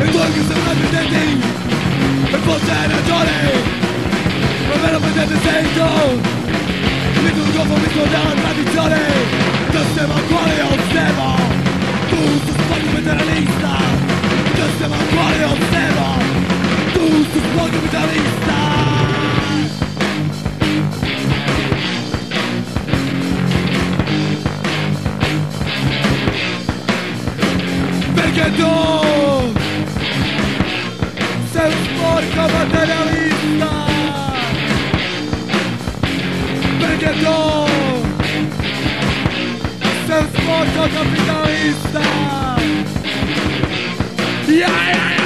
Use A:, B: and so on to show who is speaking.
A: E voi che siete dipendenti E forse hai ragione. Ma me lo prendete sento L'idurgo mi scorda la tradizione. Che stiamo al cuore osserva. Tu sei sbaglio federalista. Che stiamo al cuore osserva. Tu sei sbaglio federalista. Perché tu porco materialista. Perdedor Seus porco capitalista. Yeah, yeah, yeah.